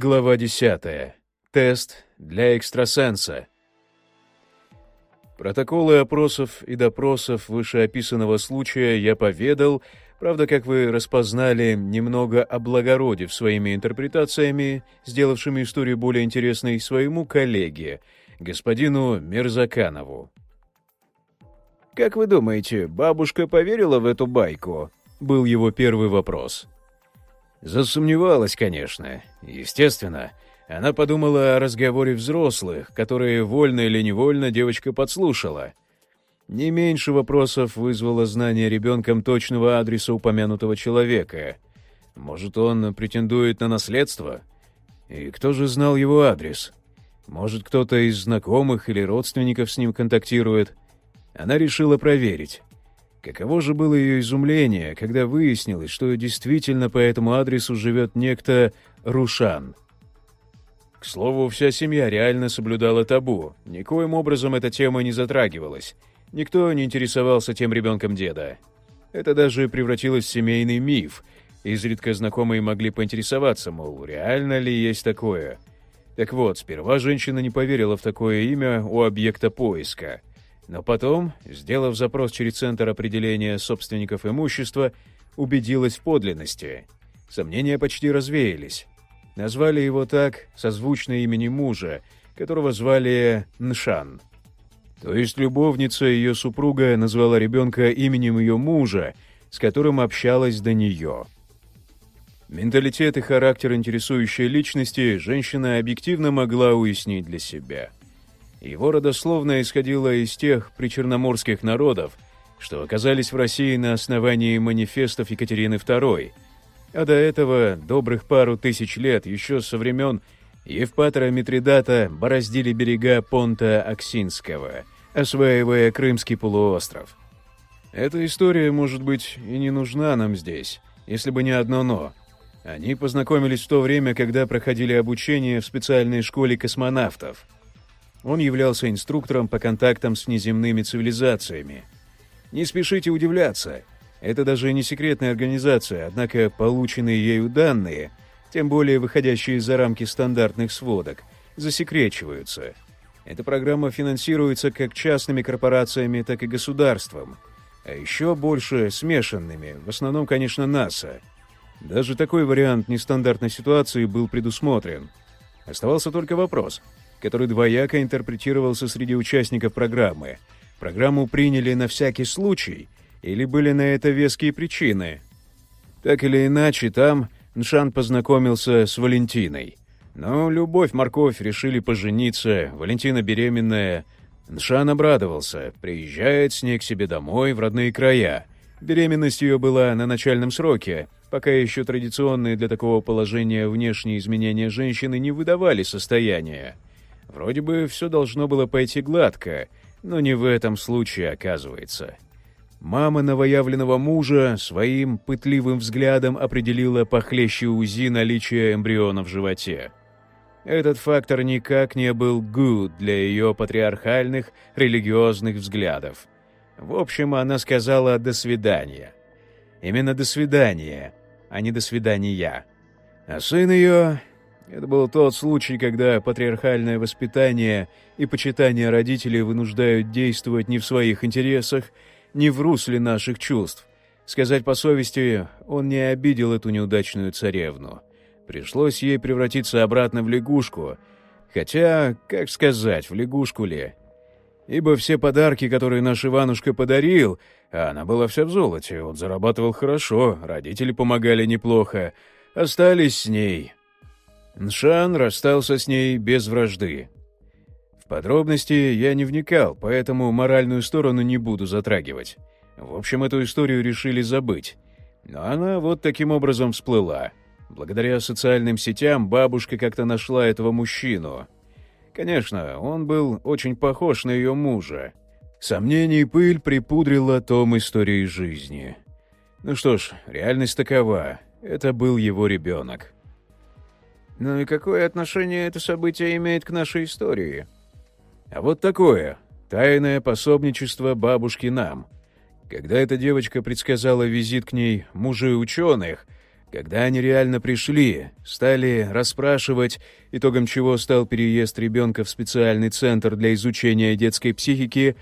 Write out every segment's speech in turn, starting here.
Глава 10. Тест для экстрасенса. Протоколы опросов и допросов вышеописанного случая я поведал, правда, как вы распознали, немного облагородив своими интерпретациями, сделавшими историю более интересной своему коллеге, господину Мерзаканову. «Как вы думаете, бабушка поверила в эту байку?» — был его первый вопрос. Засомневалась, конечно. Естественно. Она подумала о разговоре взрослых, которые вольно или невольно девочка подслушала. Не меньше вопросов вызвало знание ребенком точного адреса упомянутого человека. Может, он претендует на наследство? И кто же знал его адрес? Может, кто-то из знакомых или родственников с ним контактирует? Она решила проверить. Каково же было ее изумление, когда выяснилось, что действительно по этому адресу живет некто Рушан. К слову, вся семья реально соблюдала табу. Никоим образом эта тема не затрагивалась. Никто не интересовался тем ребенком деда. Это даже превратилось в семейный миф. Изредка знакомые могли поинтересоваться, мол, реально ли есть такое. Так вот, сперва женщина не поверила в такое имя у объекта поиска — но потом, сделав запрос через Центр определения собственников имущества, убедилась в подлинности. Сомнения почти развеялись. Назвали его так, созвучно имени мужа, которого звали Ншан. То есть любовница ее супруга назвала ребенка именем ее мужа, с которым общалась до нее. Менталитет и характер интересующей личности женщина объективно могла уяснить для себя — его родословная исходила из тех причерноморских народов, что оказались в России на основании манифестов Екатерины II, а до этого добрых пару тысяч лет, еще со времен Евпатора Митридата, бороздили берега Понта Аксинского, осваивая Крымский полуостров. Эта история, может быть, и не нужна нам здесь, если бы не одно «но». Они познакомились в то время, когда проходили обучение в специальной школе космонавтов — он являлся инструктором по контактам с внеземными цивилизациями. Не спешите удивляться. Это даже не секретная организация, однако полученные ею данные, тем более выходящие за рамки стандартных сводок, засекречиваются. Эта программа финансируется как частными корпорациями, так и государством, а еще больше смешанными, в основном, конечно, НАСА. Даже такой вариант нестандартной ситуации был предусмотрен. Оставался только вопрос — который двояко интерпретировался среди участников программы. Программу приняли на всякий случай или были на это веские причины? Так или иначе, там Ншан познакомился с Валентиной. Но любовь-морковь решили пожениться, Валентина беременная. Ншан обрадовался, приезжает с ней к себе домой в родные края. Беременность ее была на начальном сроке, пока еще традиционные для такого положения внешние изменения женщины не выдавали состояния. Вроде бы все должно было пойти гладко, но не в этом случае оказывается. Мама новоявленного мужа своим пытливым взглядом определила похлеще УЗИ наличие эмбриона в животе. Этот фактор никак не был good для ее патриархальных религиозных взглядов. В общем, она сказала «до свидания». Именно «до свидания», а не «до свидания». А сын ее это был тот случай, когда патриархальное воспитание и почитание родителей вынуждают действовать не в своих интересах, не в русле наших чувств. Сказать по совести, он не обидел эту неудачную царевну. Пришлось ей превратиться обратно в лягушку. Хотя, как сказать, в лягушку ли? Ибо все подарки, которые наш Иванушка подарил, а она была вся в золоте, он зарабатывал хорошо, родители помогали неплохо, остались с ней, Ншан расстался с ней без вражды. В подробности я не вникал, поэтому моральную сторону не буду затрагивать. В общем, эту историю решили забыть. Но она вот таким образом всплыла. Благодаря социальным сетям бабушка как-то нашла этого мужчину. Конечно, он был очень похож на ее мужа. Сомнений пыль припудрила том истории жизни. Ну что ж, реальность такова. Это был его ребенок. Ну и какое отношение это событие имеет к нашей истории? А вот такое. Тайное пособничество бабушки нам. Когда эта девочка предсказала визит к ней мужей ученых, Когда они реально пришли, стали расспрашивать, итогом чего стал переезд ребенка в специальный центр для изучения детской психики,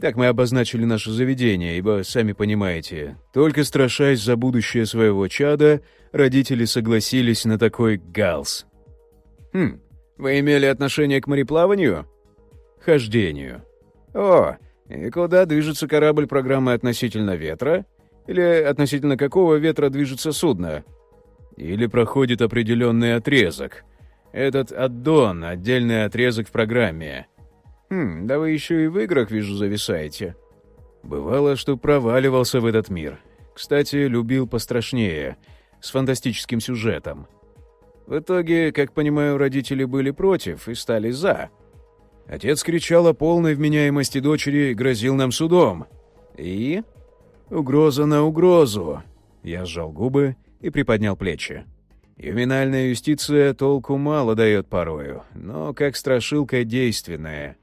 так мы обозначили наше заведение, ибо, сами понимаете, только страшась за будущее своего чада, родители согласились на такой галс. «Хм, вы имели отношение к мореплаванию?» «Хождению». «О, и куда движется корабль программы относительно ветра?» Или относительно какого ветра движется судно? Или проходит определенный отрезок? Этот аддон — отдельный отрезок в программе. Хм, да вы еще и в играх, вижу, зависаете. Бывало, что проваливался в этот мир. Кстати, любил пострашнее, с фантастическим сюжетом. В итоге, как понимаю, родители были против и стали «за». Отец кричал о полной вменяемости дочери и грозил нам судом. И «Угроза на угрозу!» Я сжал губы и приподнял плечи. Ювенальная юстиция толку мало дает порою, но как страшилка действенная.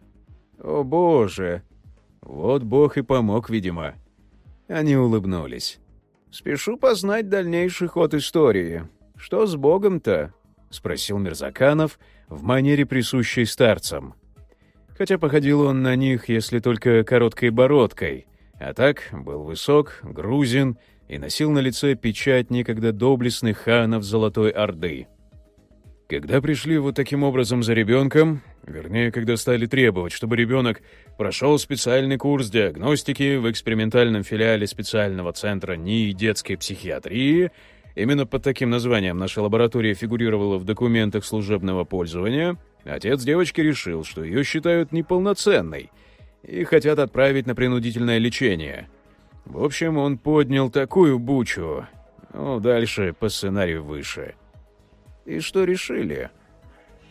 «О боже!» Вот бог и помог, видимо. Они улыбнулись. «Спешу познать дальнейший ход истории. Что с богом-то?» — спросил Мирзаканов в манере, присущей старцам. Хотя походил он на них, если только короткой бородкой — а так был высок, грузин и носил на лице печать некогда доблестных ханов Золотой Орды. Когда пришли вот таким образом за ребенком, вернее, когда стали требовать, чтобы ребенок прошел специальный курс диагностики в экспериментальном филиале специального центра НИИ детской психиатрии, именно под таким названием наша лаборатория фигурировала в документах служебного пользования, отец девочки решил, что ее считают неполноценной — и хотят отправить на принудительное лечение. В общем, он поднял такую бучу. Ну, дальше по сценарию выше. И что решили?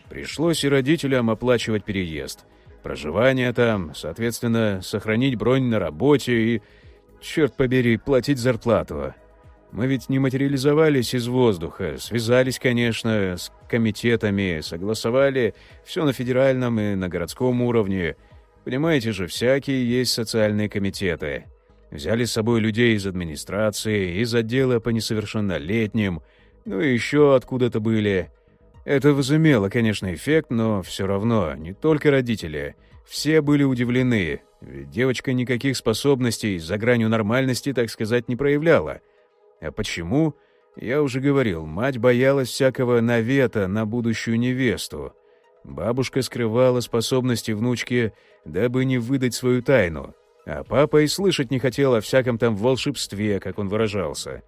Пришлось и родителям оплачивать переезд. Проживание там, соответственно, сохранить бронь на работе и, черт побери, платить зарплату. Мы ведь не материализовались из воздуха, связались, конечно, с комитетами, согласовали все на федеральном и на городском уровне — Понимаете же, всякие есть социальные комитеты. Взяли с собой людей из администрации, из отдела по несовершеннолетним, ну и еще откуда-то были. Это возымело, конечно, эффект, но все равно не только родители. Все были удивлены, ведь девочка никаких способностей за гранью нормальности, так сказать, не проявляла. А почему? Я уже говорил, мать боялась всякого навета на будущую невесту. Бабушка скрывала способности внучки, дабы не выдать свою тайну, а папа и слышать не хотел о всяком там волшебстве, как он выражался.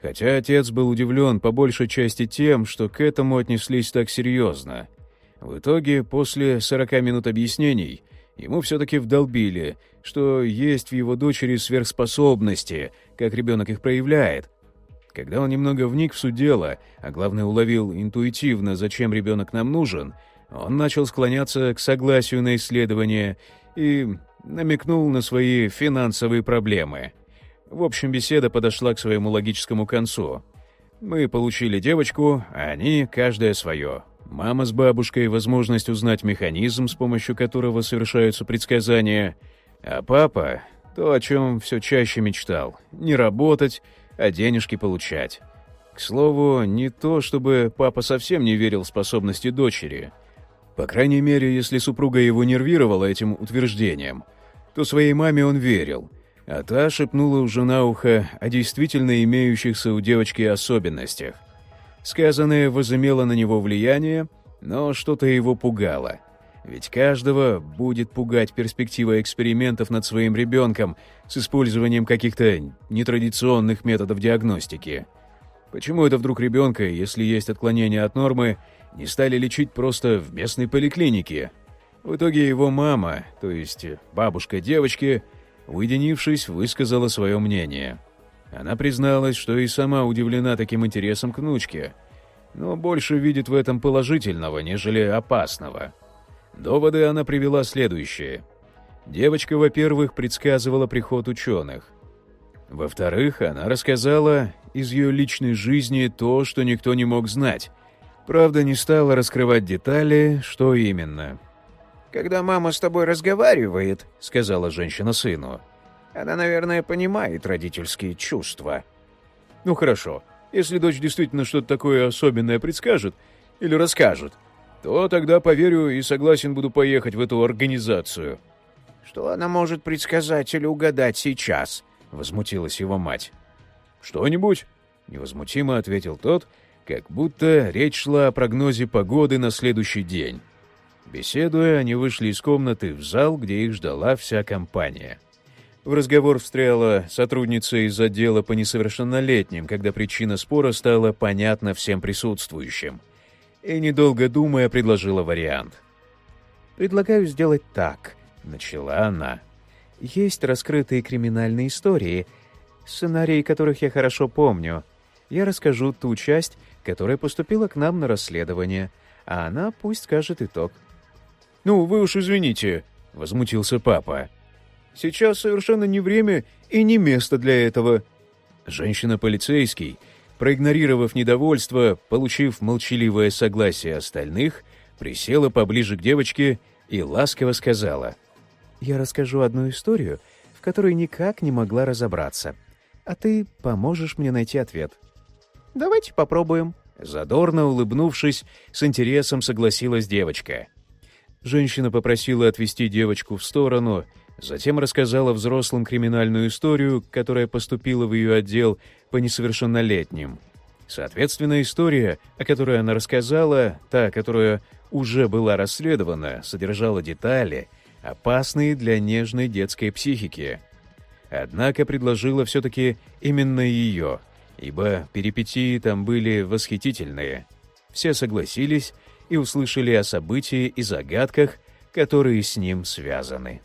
Хотя отец был удивлен по большей части тем, что к этому отнеслись так серьезно. В итоге, после 40 минут объяснений, ему все-таки вдолбили, что есть в его дочери сверхспособности, как ребенок их проявляет. Когда он немного вник в суть дела, а главное уловил интуитивно, зачем ребенок нам нужен — он начал склоняться к согласию на исследование и намекнул на свои финансовые проблемы. В общем, беседа подошла к своему логическому концу. Мы получили девочку, а они — каждое свое. Мама с бабушкой — возможность узнать механизм, с помощью которого совершаются предсказания, а папа — то, о чем все чаще мечтал — не работать, а денежки получать. К слову, не то, чтобы папа совсем не верил в способности дочери — по крайней мере, если супруга его нервировала этим утверждением, то своей маме он верил, а та шепнула уже на ухо о действительно имеющихся у девочки особенностях. Сказанное возымело на него влияние, но что-то его пугало. Ведь каждого будет пугать перспектива экспериментов над своим ребенком с использованием каких-то нетрадиционных методов диагностики. Почему это вдруг ребенка, если есть отклонение от нормы, не стали лечить просто в местной поликлинике. В итоге его мама, то есть бабушка девочки, уединившись, высказала свое мнение. Она призналась, что и сама удивлена таким интересом к внучке, но больше видит в этом положительного, нежели опасного. Доводы она привела следующие. Девочка, во-первых, предсказывала приход ученых. Во-вторых, она рассказала из ее личной жизни то, что никто не мог знать, Правда, не стала раскрывать детали, что именно. «Когда мама с тобой разговаривает», — сказала женщина сыну, — «она, наверное, понимает родительские чувства». «Ну хорошо. Если дочь действительно что-то такое особенное предскажет или расскажет, то тогда поверю и согласен буду поехать в эту организацию». «Что она может предсказать или угадать сейчас?» — возмутилась его мать. «Что-нибудь?» — невозмутимо ответил тот, как будто речь шла о прогнозе погоды на следующий день. Беседуя, они вышли из комнаты в зал, где их ждала вся компания. В разговор встряла сотрудница из отдела по несовершеннолетним, когда причина спора стала понятна всем присутствующим. И, недолго думая, предложила вариант. «Предлагаю сделать так», — начала она. «Есть раскрытые криминальные истории, сценарии которых я хорошо помню. Я расскажу ту часть, которая поступила к нам на расследование, а она пусть скажет итог». «Ну, вы уж извините», — возмутился папа. «Сейчас совершенно не время и не место для этого». Женщина-полицейский, проигнорировав недовольство, получив молчаливое согласие остальных, присела поближе к девочке и ласково сказала. «Я расскажу одну историю, в которой никак не могла разобраться, а ты поможешь мне найти ответ». «Давайте попробуем». Задорно улыбнувшись, с интересом согласилась девочка. Женщина попросила отвести девочку в сторону, затем рассказала взрослым криминальную историю, которая поступила в ее отдел по несовершеннолетним. Соответственно, история, о которой она рассказала, та, которая уже была расследована, содержала детали, опасные для нежной детской психики. Однако предложила все-таки именно ее, ибо перипетии там были восхитительные. Все согласились, и услышали о событии и загадках, которые с ним связаны.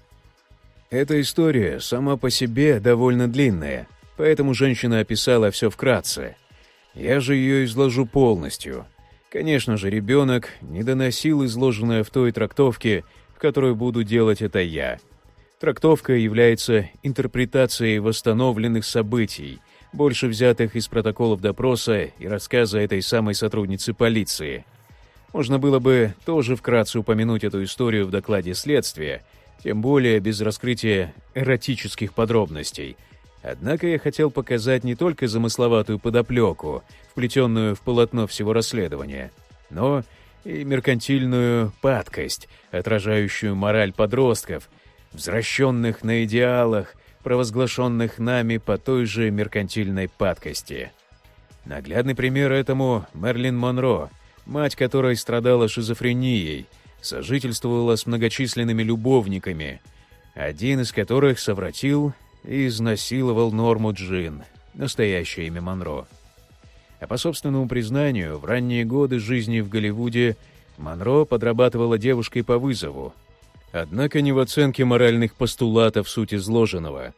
Эта история сама по себе довольно длинная, поэтому женщина описала все вкратце. Я же ее изложу полностью. Конечно же, ребенок не доносил изложенное в той трактовке, в которой буду делать это я. Трактовка является интерпретацией восстановленных событий, больше взятых из протоколов допроса и рассказа этой самой сотрудницы полиции – можно было бы тоже вкратце упомянуть эту историю в докладе следствия, тем более без раскрытия эротических подробностей. Однако я хотел показать не только замысловатую подоплеку, вплетенную в полотно всего расследования, но и меркантильную падкость, отражающую мораль подростков, возвращенных на идеалах, провозглашенных нами по той же меркантильной падкости. Наглядный пример этому Мерлин Монро — мать которой страдала шизофренией, сожительствовала с многочисленными любовниками, один из которых совратил и изнасиловал Норму Джин, настоящее имя Монро. А по собственному признанию, в ранние годы жизни в Голливуде Монро подрабатывала девушкой по вызову. Однако не в оценке моральных постулатов суть изложенного.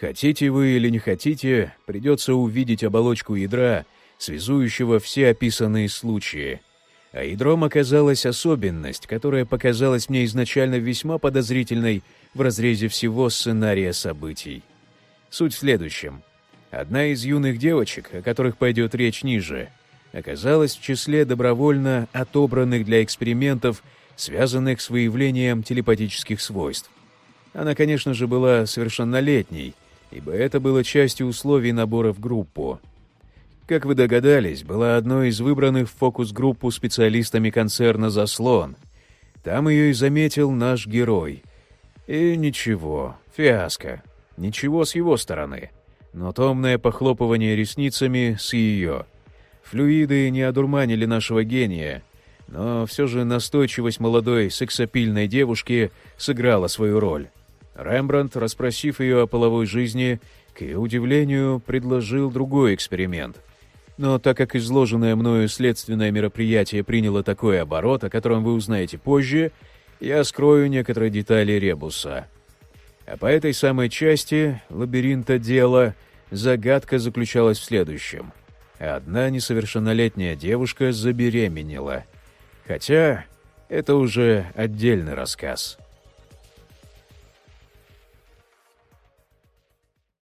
Хотите вы или не хотите, придется увидеть оболочку ядра — связующего все описанные случаи. А ядром оказалась особенность, которая показалась мне изначально весьма подозрительной в разрезе всего сценария событий. Суть в следующем. Одна из юных девочек, о которых пойдет речь ниже, оказалась в числе добровольно отобранных для экспериментов, связанных с выявлением телепатических свойств. Она, конечно же, была совершеннолетней, ибо это было частью условий набора в группу — как вы догадались, была одной из выбранных в фокус-группу специалистами концерна «Заслон». Там ее и заметил наш герой. И ничего, фиаско. Ничего с его стороны. Но томное похлопывание ресницами с ее. Флюиды не одурманили нашего гения, но все же настойчивость молодой сексапильной девушки сыграла свою роль. Рембрандт, расспросив ее о половой жизни, к ее удивлению, предложил другой эксперимент. Но так как изложенное мною следственное мероприятие приняло такой оборот, о котором вы узнаете позже, я скрою некоторые детали ребуса. А по этой самой части лабиринта дела загадка заключалась в следующем. Одна несовершеннолетняя девушка забеременела. Хотя это уже отдельный рассказ.